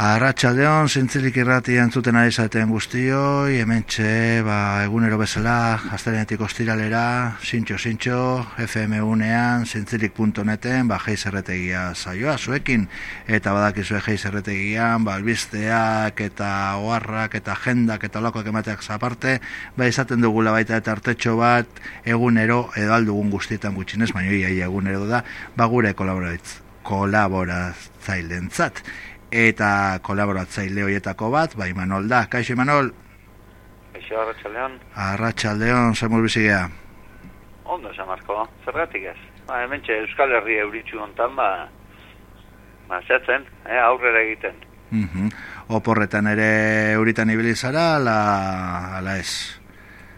Arratxaldeon, zintzilik irrati entzuten ari zaten guztioi, hemen txe, ba, egunero bezala, astelenetik ostiralera, zintxo, zintxo, FM unean, zintzilik.neten, ba, geizerretegia saioa, zuekin, eta badakizue geizerretegian, ba, albizteak, eta oharrak, eta jendak, eta lokoak emateak zaparte, ba, izaten dugula baita eta artetxo bat, egunero, edo aldugun guztietan gutxinez, baina ia egunero da, ba, gure kolaboratz, kolaboratzailentzat eta kolaboratzaile hoietako bat, bai Manol da. Kaixo Manol? Kaixo Arratsaldeon. Arratsaldeon, zemur bizigea. Ondo esan marko, zergatik ez. Ba, hementxe Euskal Herri euritxu hontan, ba, ba, zetzen, eh, aurrera egiten. Mm Oporretan ere euritan ibili zara, ala, ala ez?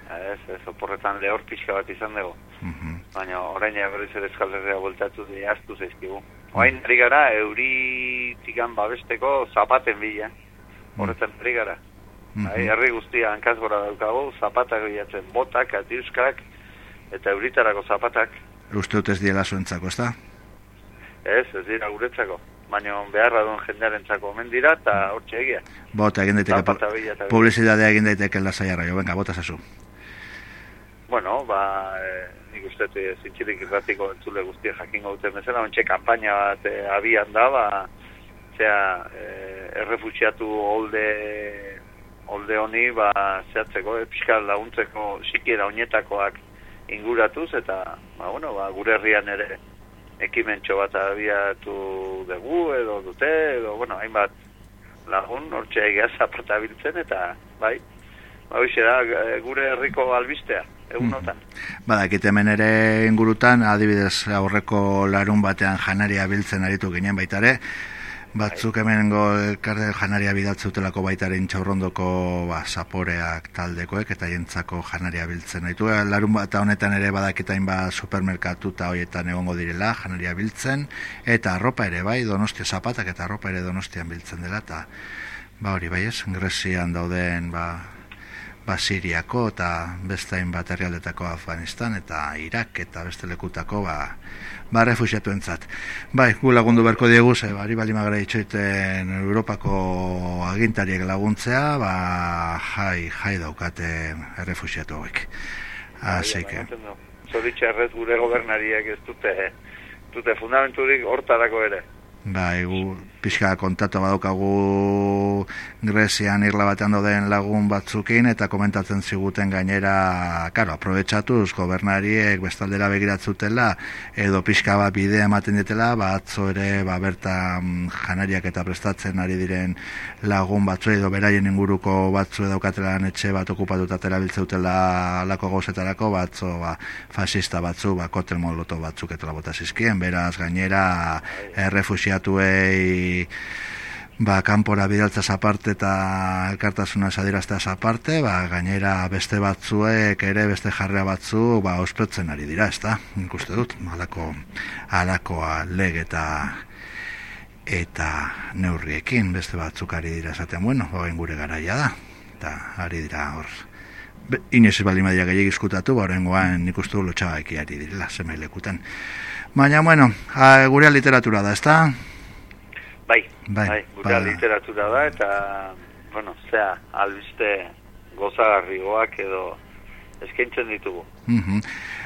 Ez, ez, oporretan lehor pixka bat izan dugu. Mm Baina orain berriz ere Euskal Herria voltatu diaztu zaizkigu. Oain ari gara, euri tikan babesteko zapaten bila. Horretzen ari gara. Mm -hmm. herri guztia hankaz gora daukago, zapatak bilatzen, botak, atiuskak, eta euritarako zapatak. Uste dut ez diela zuentzako, ez da? Ez, ez dira guretzako. Baina beharra duen jendearen txako omen dira, eta hor txegia. Bota, egin daiteke, publizidadea egin daiteke lasaiarra, jo, venga, bota zazu. Bueno, ba, eh, nik uste e, zintxirik irratiko entzule guztia jakin gauten bezala, ontxe kampaina bat e, abian da, ba, zera, e, errefutsiatu holde, holde honi, ba, zehatzeko, e, pixkal laguntzeko, sikiera oinetakoak inguratuz, eta, ba, bueno, ba, gure herrian ere ekimentxo bat abiatu dugu, edo dute, edo, bueno, hainbat lagun, hortxe egia zapartabiltzen, eta, bai, ba, da, gure herriko albistea egunotan. Mm. Badakit hemen ere ingurutan, adibidez aurreko larun batean janaria biltzen aritu ginen baitare, batzuk hemen elkarde janaria bidatzutelako baitaren txaurrondoko ba, zaporeak taldekoek eta jentzako janaria biltzen aritu. Larun bat honetan ere badakitain ba supermerkatu eta hoietan egongo direla janaria biltzen, eta arropa ere bai, donostia zapatak eta arropa ere donostian biltzen dela, eta ba hori bai ez, Gresian dauden ba, ba, Siriako eta beste bat herrialdetako Afganistan eta Irak eta beste lekutako ba, ba refusiatu entzat. Bai, gu lagundu berko diegu, ze bari bali magara itxoiten Europako agintariek laguntzea, ba, jai, jai daukate refusiatu hauek. Que... Zoritxarrez gure gobernariak ez dute, dute fundamenturik hortarako ere. Bai, gu pixka kontatu badukagu Grezian irla batean doden lagun batzukin eta komentatzen ziguten gainera, karo, aprobetsatuz gobernariek bestaldera begiratzutela edo pixka bat bidea ematen ditela, batzo ere ba, bertan janariak eta prestatzen ari diren lagun batzu edo beraien inguruko batzu edo katelaran etxe bat okupatuta terabiltzeutela alako gauzetarako batzo ba, fasista batzu, ba, kotel moloto batzuk etela botazizkien, beraz gainera errefusiatuei ba, kanpora bidaltzaz aparte eta elkartasuna esadirazteaz aparte, ba, gainera beste batzuek ere beste jarrea batzu ba, ospetzen ari dira, ez da? Ikuste dut, alako, alakoa leg eta eta neurriekin beste batzuk ari dira esaten, bueno, hoen gure garaia da, eta ari dira hor Inez bali madia gehiagik izkutatu, ba, horrengoan nik uste du lotxabaiki ari direla, lekutan. Baina, bueno, gure literatura da, ez Bai, bai, bai gure literatura da, eta, bueno, zea, albiste gozagarrigoak edo eskaintzen ditugu. Mm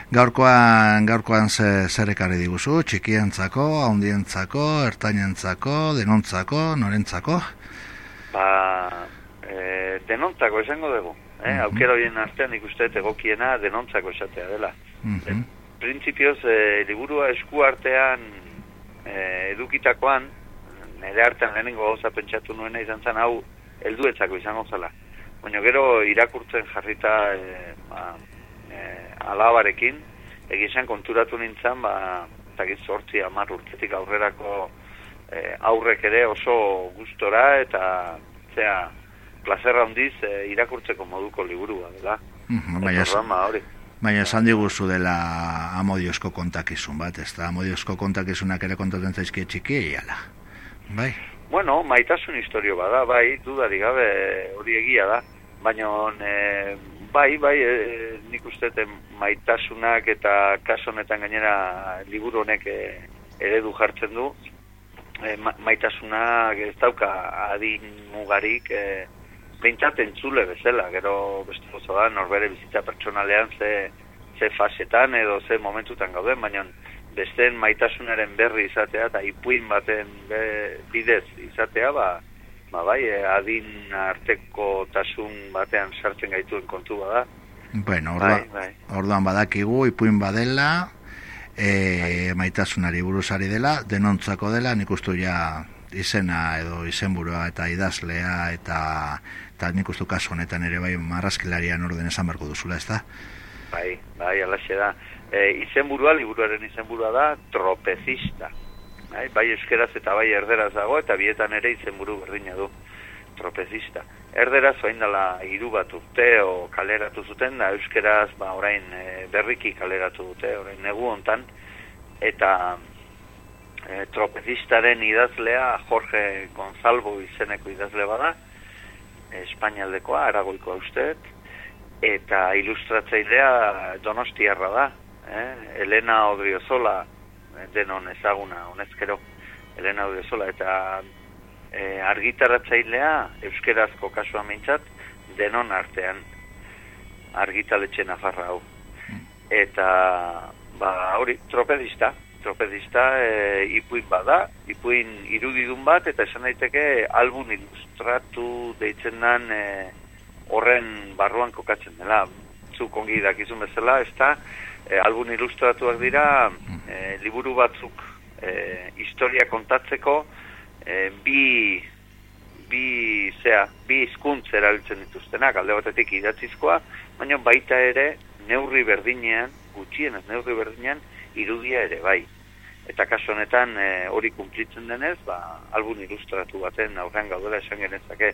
Gaurkoan, gaurkoan ze, zer ekarri diguzu, txikientzako, haundientzako, ertainentzako, denontzako, norentzako? Ba, e, denontzako esango dugu. Eh? Mm -hmm. Aukera horien artean ikuste egokiena denontzako esatea dela. Mm -hmm. Printzipioz, e, liburua esku artean e, edukitakoan, nire hartan lehenengo gauza pentsatu nuena izan zen hau helduetzako izango zela. Baina gero irakurtzen jarrita e, ba, e, alabarekin, egizan konturatu nintzen, ba, eta sortzi amar urtetik aurrerako e, aurrek ere oso gustora eta zea plazerra handiz e, irakurtzeko moduko liburua, dela? Mm -hmm, Baina esan diguzu dela amodiozko kontakizun bat, ez da amodiozko kontakizunak ere kontatzen zaizki txiki ala. Bai. Bueno, maitasun historio bada, bai, dudari gabe hori egia da. Baina, e, bai, bai, e, nik uste maitasunak eta kaso honetan gainera liburu honek e, eredu jartzen du. e, maitasuna ez dauka adin mugarik e, behintzat entzule bezala, gero beste oso da, norbere bizitza pertsonalean ze, ze fasetan edo ze momentutan gauden, baina besteen maitasunaren berri izatea eta ipuin baten bidez izatea, ba, ba bai, e, adin arteko tasun batean sartzen gaituen kontu bada. Bueno, orduan, bai, bai. orduan badakigu, ipuin badela, e, maitasunari buruzari dela, denontzako dela, nik ustu ja izena edo izenburua eta idazlea eta eta nik ustu kasu honetan ere bai marrazkilarian orden esan barko duzula, ez da? Bai, bai, alaxe da. E, izenburua, liburuaren izenburua da, tropezista. Bai, bai euskeraz eta bai erderaz dago, eta bietan ere izenburu berdina du, tropezista. Erderaz, oain dela iru bat urte, o kaleratu zuten, da euskeraz, ba, orain e, berriki kaleratu dute, orain negu hontan, eta e, tropezistaren idazlea Jorge Gonzalbo izeneko idazle bada, Espainialdekoa, aragoikoa usteet, eta ilustratzailea donostiarra da, eh? Elena Odriozola, eh, denon ezaguna, honezkero, Elena Odriozola, eta e, argitaratzailea, euskerazko kasua mintzat, denon artean, argitaletxe nafarra hau. Eta, ba, hori, tropedista, tropedista e, ipuin bada, ipuin irudidun bat, eta esan daiteke album ilustratu deitzen dan e, horren barruan kokatzen dela. Zuk ongi dakizun bezala, ez da, e, album ilustratuak dira, e, liburu batzuk e, historia kontatzeko, e, bi bi zea, bi hizkuntz erabiltzen dituztenak, alde batetik idatzizkoa, baina baita ere neurri berdinean, gutxienez neurri berdinean, irudia ere bai eta kaso honetan e, hori kumplitzen denez, ba, albun ilustratu baten aurrean gaudela esan genezake,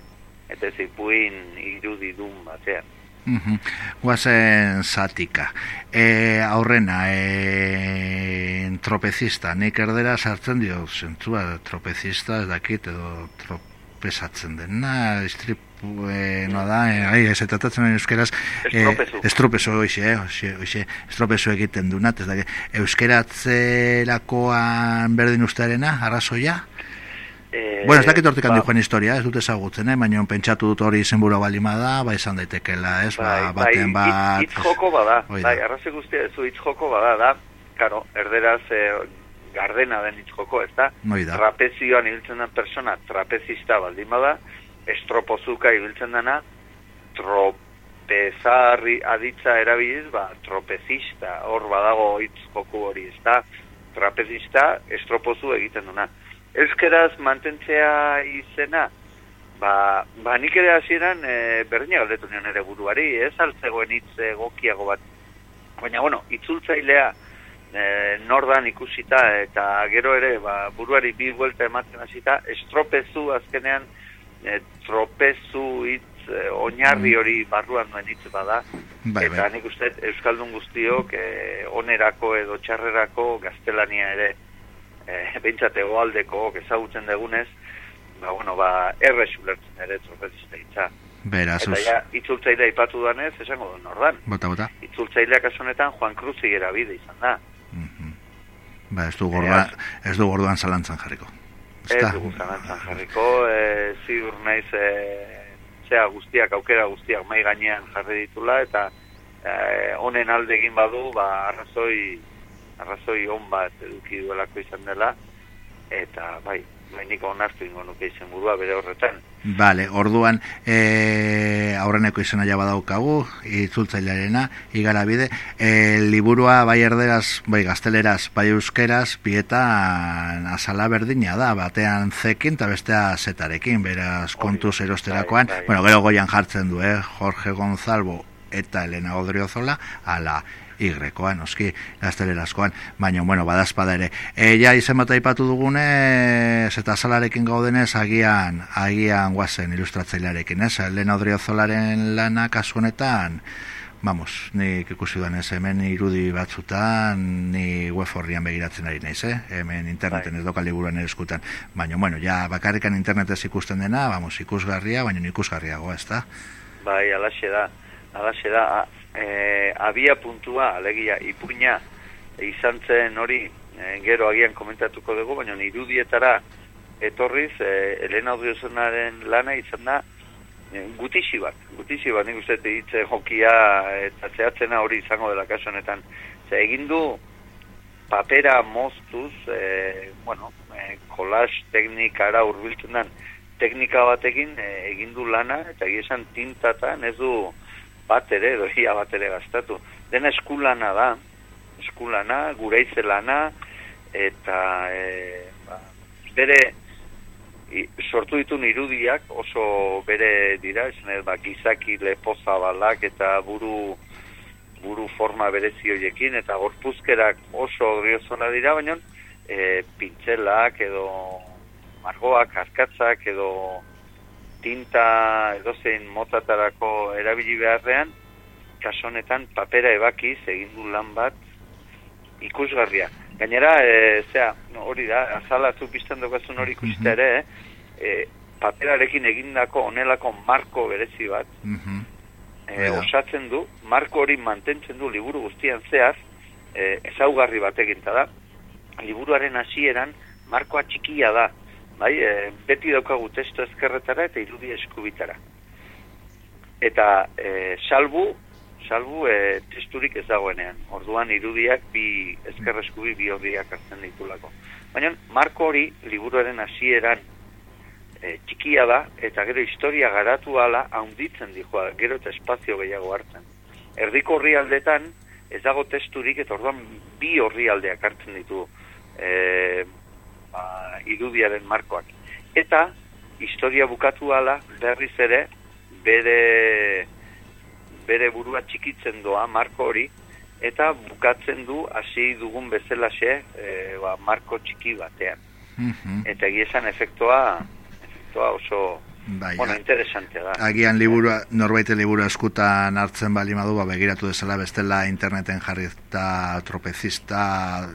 eta ez ipuin irudi dun batean. Mm -hmm. Guazen zatika. E, aurrena, e, tropezista, nik erdera sartzen dio, zentzua, tropezista, ez dakit, edo tropezatzen dena, strip bueno da, eh, ai, ez tratatzen euskeraz estropezo hoxe, hoxe, estropezo egiten du nat, ez da, euskeratzerakoan berdin ustearena, arrazoia? Eh, bueno, ez dakit hortik handi ba, joan historia, ez dut ezagutzen, eh? baina pentsatu dut hori zenbura balima da, ba izan daitekela, ez, ba, bai, baten bai, bat... Itz joko bada, bai, arraze guztia ez du itz joko bada, da, karo, erderaz eh, gardena den itz joko, ez da, trapezioan hiltzen den persona, trapezista baldin bada, estropozuka ibiltzen dena, tropezarri aditza erabiliz, ba, tropezista, hor badago hitz joku hori, ez da, trapezista, estropozu egiten duna. Euskeraz mantentzea izena, ba, ba nik ere hasieran e, berdina galdetu nion ere buruari, ez altzegoen hitz egokiago bat. Baina, bueno, itzultzailea e, nordan ikusita eta gero ere ba, buruari bi buelta ematen hasita, estropezu azkenean, e, tropezu hitz e, oinarri mm. hori barruan duen hitz bada bai, eta bai. nik uste euskaldun guztiok e, onerako edo txarrerako gaztelania ere e, behintzat egoaldeko ezagutzen degunez ba bueno ba erre xulertzen ere tropezista hitza Beraz, eta ja, itzultzailea ipatu danez, esango du nordan. Bota, bota. Itzultzaileak asonetan Juan Cruz igera bide izan da. Mm Ba, ez du, gorda, ez du gorduan zalantzan jarriko. Ez dugu zanantzan jarriko, e, ziur naiz e, zea guztiak, aukera guztiak mai gainean jarri ditula, eta e, honen alde egin badu, ba, arrazoi, arrazoi on bat eduki duelako izan dela, eta bai, mainiko onartu ingo nuke izen burua bere horretan. Bale, orduan e, aurreneko izena jaba daukagu, itzultzailearena, igara bide, e, liburua bai erderaz, bai gazteleraz, bai euskeraz, pieta azala berdina da, batean zekin eta bestea zetarekin, beraz kontuz erosterakoan, bai, bai. bueno, gero goian jartzen du, eh? Jorge Gonzalbo eta Elena Odriozola, ala, igrekoan, oski, gaztelerazkoan, baina, bueno, badazpada ere. E, ja, izen bat aipatu dugune, eta salarekin gaudenez, agian, agian guazen ilustratzailearekin, ez? Lehen odriozolaren lana kasu honetan, vamos, ni ikusi duan ez, hemen irudi batzutan, ni web horrian begiratzen ari naiz, eh? hemen interneten bai. ez doka liburuan eskutan, baina, bueno, ja, bakarrikan internetez ikusten dena, vamos, ikusgarria, baina ikusgarriago, ez da? Bai, alaxe da, alaxe da, e, abia puntua, alegia, ipuina izan zen hori, e, gero agian komentatuko dugu, baina irudietara etorriz, e, Elena Odiozunaren lana izan da, e, gutixi bat, gutixi bat, nik uste hitze jokia eta zehatzena hori izango dela kaso honetan. Ze egin du papera moztuz, e, bueno, e, kolaz teknikara urbiltzen den, teknika batekin e, egin du lana, eta esan tintatan ez du bat ere, doia bat ere gaztatu. Dena eskulana da, eskulana, gure lana, eta e, ba, bere sortu ditu irudiak oso bere dira, esan ba, gizaki lepoza balak eta buru buru forma berezi horiekin eta gorpuzkerak oso griozona dira, baina e, pintzelak edo margoak, arkatzak edo tinta edozein motatarako erabili beharrean, kasonetan papera ebakiz egin du lan bat ikusgarria. Gainera, e, zera, hori da, azalatu pizten dukazun hori ikustea ere, e, paperarekin egindako onelako marko berezi bat, e, osatzen du, marko hori mantentzen du liburu guztian zehaz, e, ezaugarri batekin da, liburuaren hasieran markoa txikia da, bai, e, beti daukagu testo ezkerretara eta irudi eskubitara. Eta e, salbu, salbu e, testurik ez dagoenean. Orduan irudiak bi ezkerreskubi bi hodiak hartzen ditulako. Baina marko hori liburuaren hasieran e, txikia da eta gero historia garatu ala haunditzen dijoa, gero eta espazio gehiago hartzen. Erdiko horri ez dago testurik eta orduan bi horri aldeak hartzen ditu e, ba, irudiaren markoak. Eta historia bukatu ala berriz ere bere bere burua txikitzen doa marko hori eta bukatzen du hasi dugun bezalaxe e, ba, marko txiki batean. Mm Eta egizan efektua efektua oso Bai, bueno, interesantea da. Agian liburu, norbaite liburu eskutan hartzen bali madu, ba, begiratu dezala bestela interneten jarri eta tropezista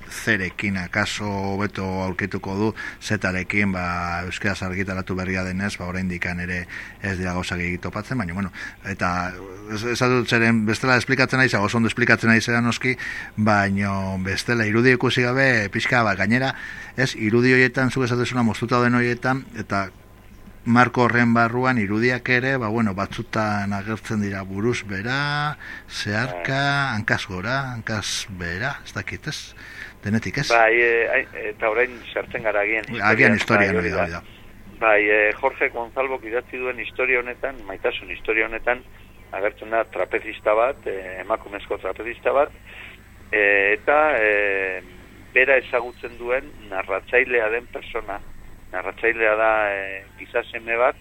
zerekin akaso beto aurkituko du zetarekin, ba, euskera argitaratu berria denez, ba, orain dikan ere ez dira gauzak egitopatzen, baina, bueno, eta ez dut zeren bestela esplikatzen nahi, zago zondo esplikatzen nahi zera noski, baina bestela irudi ikusi gabe, pixka, ba, gainera, ez, irudi horietan, zu esatezuna moztuta den horietan, eta marko horren barruan irudiak ere, ba, bueno, batzutan agertzen dira buruz bera, zeharka, hankaz gora, hankaz bera, ez dakit ez? Denetik ez? Bai, e, eta orain sartzen gara agian. Agian historia, bai, da, da. Bai, e, Jorge Gonzalbo idatzi duen historia honetan, maitasun historia honetan, agertzen da trapezista bat, e, emakumezko trapezista bat, e, eta e, bera ezagutzen duen narratzailea den persona, narratzailea da e, gizaseme bat,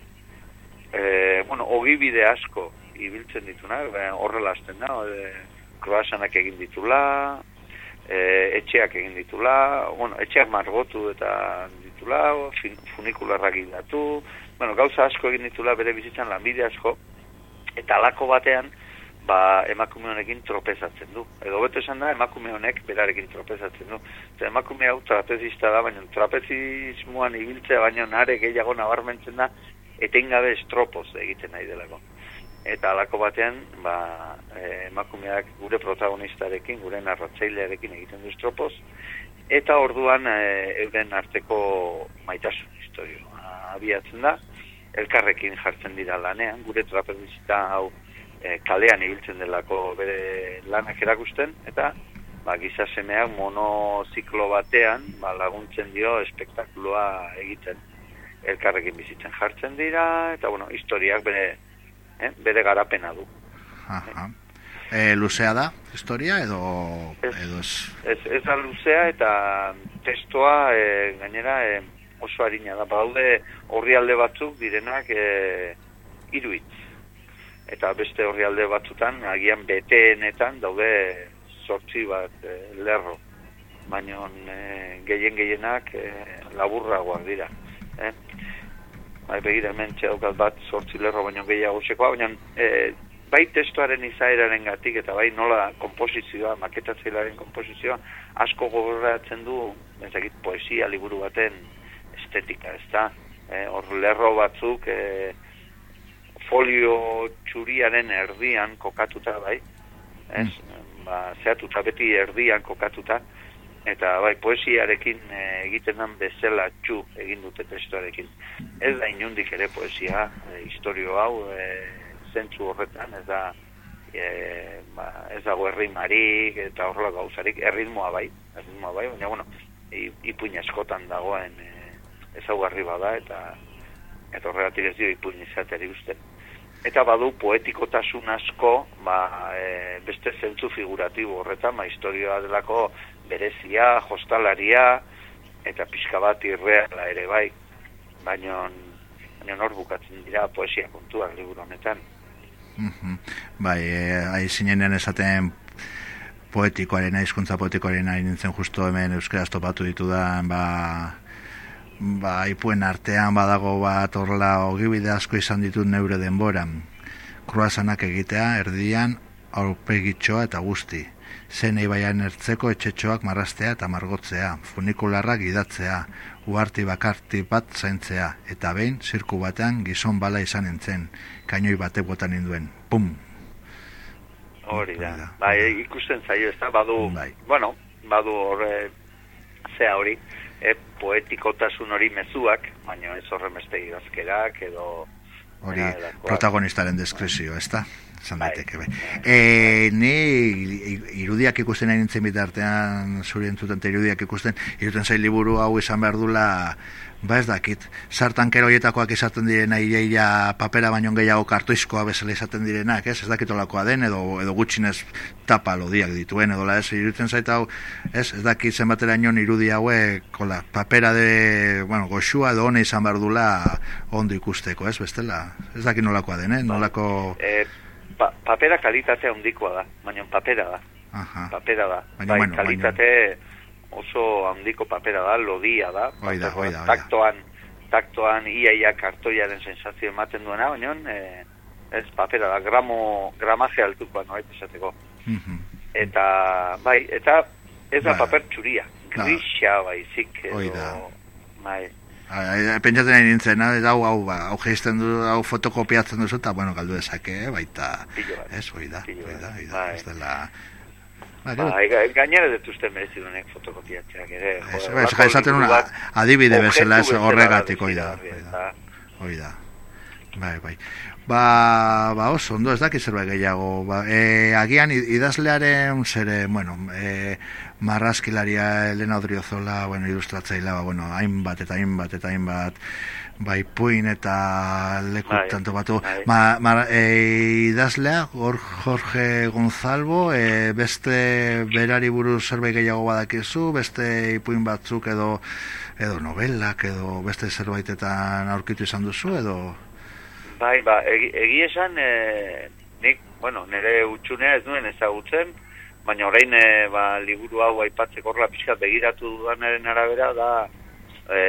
e, bueno, ogibide asko ibiltzen dituna, horrela azten da, e, kroasanak egin ditula, e, etxeak egin ditula, bueno, etxeak margotu eta ditula, funikularrak gildatu, bueno, gauza asko egin ditula bere bizitzan lanbide asko, eta alako batean, ba, emakume honekin tropezatzen du. Edo beto esan da, emakume honek berarekin tropezatzen du. Eta emakume hau trapezista da, baina trapezismoan ibiltzea, baina nare gehiago nabarmentzen da, etengabe estropoz egiten nahi delako. Eta alako batean, ba, e, emakumeak gure protagonistarekin, gure narratzailearekin egiten du estropoz, eta orduan e, euren arteko maitasun historio abiatzen da, elkarrekin jartzen dira lanean, gure trapezista hau e, kalean ibiltzen delako bere lanak erakusten, eta ba, giza semeak monoziklo batean ba, laguntzen dio espektakuloa egiten elkarrekin bizitzen jartzen dira, eta bueno, historiak bere, eh, bere garapena du. Aha. E, luzea da, historia, edo ez? Edo ez, ez, ez da luzea, eta testoa e, gainera e, oso harina da. Baude horri alde batzuk direnak e, iruitz eta beste horri alde batzutan, agian beteenetan daude sortzi bat e, lerro, baina e, gehien gehienak e, laburragoak dira. Eh? Bai, begira hemen txedokat bat sortzi lerro baino gehiago sekoa, baina e, bai testuaren izaeraren gatik eta bai nola komposizioa, maketatzeilaren komposizioa, asko gogoratzen du, ezakit, poesia liburu baten estetika, ez da? hor lerro batzuk, e, folio txuriaren erdian kokatuta bai, ez? Mm. Ba, zehatuta beti erdian kokatuta, eta bai poesiarekin e, egiten den bezala txu egin dute testuarekin. Ez da inundik ere poesia, e, historio hau, e, zentzu horretan, ez da e, ba, ez dago errimarik eta horrela gauzarik, erritmoa bai, erritmoa bai, baina bueno, ipuin eskotan dagoen e, ezaugarri bada eta eta horregatik ez dio ipuin izateri uste. Eta badu poetikotasun asko, ba, e, beste zentzu figuratibo horretan, ba, historioa delako berezia, hostalaria, eta pixka bat irreala ere bai, baina baina hor bukatzen dira poesia kontuak liburu honetan. Mm Bai, e, zinenean esaten poetikoaren, hizkuntza poetikoaren ari nintzen justo hemen euskaraz topatu ditudan, ba, ba, ipuen artean badago bat horrela ogibide asko izan ditut neure denboran. Kruazanak egitea, erdian, aurpegitxoa eta guzti zen ibaian ertzeko etxetxoak marrastea eta margotzea, funikularrak idatzea, uarti bakarti bat zaintzea, eta behin zirku batean gizon bala izan entzen, kainoi bate botan induen. Pum! Hori da. Bai, ikusten zaio, ez da, badu, bai. bueno, badu horre, zea hori, e, poetikotasun hori mezuak, baina ez horre meste idazkerak, edo... Hori, protagonistaren deskrezio, ez da? Zan bai. daiteke, bai. E, ni irudiak ikusten nahi nintzen bitartean, zuri entzuten, irudiak ikusten, iruten zail liburu hau izan behar dula, ba ez dakit, sartan kero izaten direna, iaia papera baino gehiago kartoizkoa bezala izaten direnak, ez, ez dakit olakoa den, edo, edo gutxinez tapa lodiak dituen, edo la, ez, iruten zait hau, ez, ez dakit zenbatera inon irudi hauek, kola, papera de, bueno, goxua edo hone izan behar dula ondo ikusteko, ez, bestela, ez dakit nolakoa den, eh, nolako... Eh, pa, papera kalitatea handikoa da, baina papera da. Aha. Papera da. Baina, bai, bueno, kalitate oso handiko papera da, lodia da. Oida, oida, oida. Taktoan, taktoan iaia kartoiaren sensazio ematen duena, baina eh, ez papera da, gramo, gramaje altukoa noa esateko. Uh Eta, bai, eta ez da bai. paper txuria, grisa baizik. Oida. Bai. Pentsatzen nahi nintzen, hau, hau, ba, hau geizten du, hau fotokopiatzen duzu, eta, bueno, galdu ezake, eh, baita, ez, hoi da, hoi da, hoi da, ez dela... Ba, gainera dut uste merezi duenek fotokopiatzeak ere. Ez, ez, esaten una adibide bezala ez horregatik, hoi da, hoi da, bai, bai. Ba, ba oso, ondo ez dakit zerbait gehiago. Ba, e, agian idazlearen zere, bueno, e, marrazkilaria Elena Odriozola, bueno, ilustratzaila, ba, bueno, hainbat eta hainbat eta hainbat bai puin eta leku bai, tanto batu. Bai. Ma, ma, e, idazlea, Jorge Gonzalvo, e, beste berari buruz zerbait gehiago badakizu, beste ipuin batzuk edo edo novelak edo beste zerbaitetan aurkitu izan duzu edo... Bai, ba, egi, egi esan, e, nik, bueno, nire utxunea ez duen ezagutzen, baina orain e, ba, liburu hau aipatzeko horla pixka begiratu dudanaren arabera da e,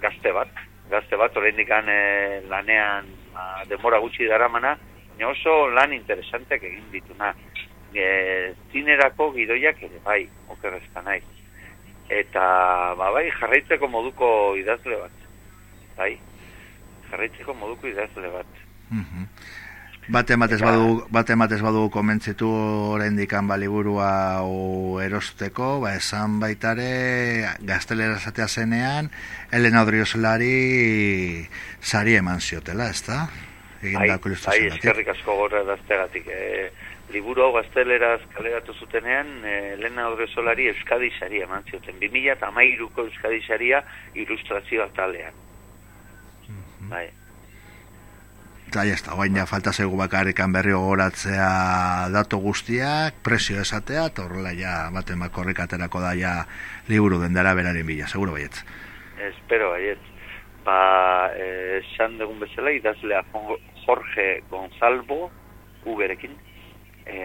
gazte bat. Gazte bat, orain e, lanean ba, demora gutxi daramana, baina oso lan interesanteak egin dituna. E, zinerako gidoiak ere bai, okerrezta nahi. Eta, ba, bai, jarraitzeko moduko idazle bat. Bai, jarraitzeko moduko idazle bat. Mm Bate ematez badu, bate ematez badu komentzitu oraindik han baliburua o erosteko, ba esan baitare gaztelera esatea zenean Elena Odriosolari sari eman ziotela, ezta? Egin da Ai, eskerrik asko gorra daztegatik. E, liburu hau gazteleraz kaleratu zutenean, e, Elena Odriosolari Euskadi sari eman zioten. 2000 eta mairuko Euskadi saria ilustrazioa talean. Mm Bai. Eta ya está, baina falta zaigu bakarrikan berri gogoratzea dato guztiak, presio esatea, eta horrela ja baten bakorrik aterako da ja liburu dendara beraren bila, seguro baiet. Espero baiet. Ba, esan dugun bezala, idazlea Jorge Gonzalvo, uberekin, e,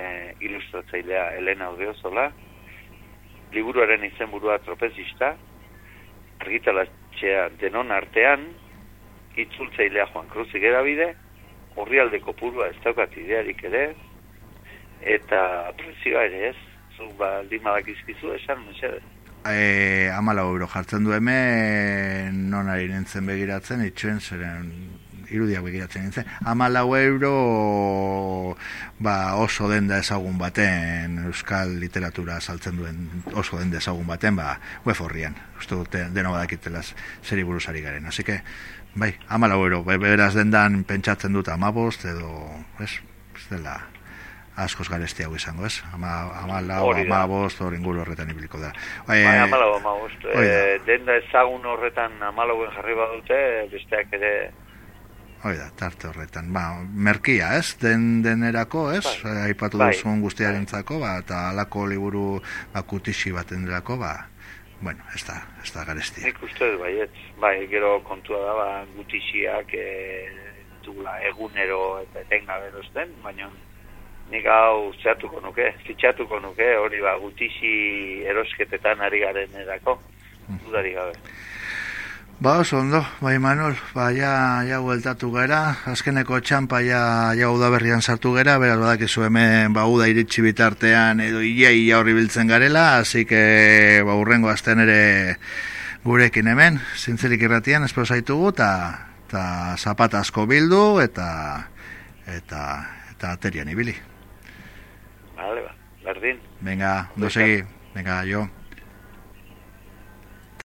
ilustratzailea Elena Odeozola, liburuaren izenburua tropezista, argitalatxea denon artean, itzultzailea Juan Cruz Igerabide, horrialde kopurua ez daukat idearik ere, eta prezioa ere ez, zu ba, limadak izkizu esan, mesede. E, amala euro jartzen du hemen non ari nintzen begiratzen, itxuen zeren irudiak begiratzen nintzen. Amalau euro ba, oso denda ezagun baten, euskal literatura saltzen duen oso denda ezagun baten, ba, web horrian. Uste dute, deno badakitelaz, zeri buruzari garen. Así que, bai, amalau euro, beraz dendan pentsatzen dut amabost, edo, ez, ez dela, askoz garesti hau izango, ez? Ama, ama lau, ama bost, hori inguru horretan ibiliko da. Bai, bai ama lau, ama bost. E, denda ezagun horretan ama lauen jarri badute, besteak ere... Hoi da, tarte horretan. Ba, merkia, ez? Den, denerako, ez? Bai. Aipatu bai. duzun guztiaren zako, ba, eta alako liburu ba, kutixi bat enderako, ba, bueno, ez da, ez da garesti. Nik uste du, bai, ez? Bai, gero kontua da, ba, gutixiak, e, dugula, egunero eta etengabe dozten, baina nik hau zeatuko nuke, fitxatuko nuke, hori ba, gutixi erosketetan ari garen erako, dudari gabe. Ba, oso ondo, bai Manol, ba, ja, ja hueltatu gara, azkeneko txampa ja, ja udaberrian sartu gara, beraz badakizu hemen ba, uda iritsi bitartean edo ia ia horri biltzen garela, hasi que ba, urrengo azten ere gurekin hemen, zintzelik irratian, espero zaitugu, eta zapatazko bildu, eta eta eta aterian ibili. Vale, va. Berdin. Venga, no seguí. Venga, yo.